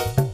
Bye.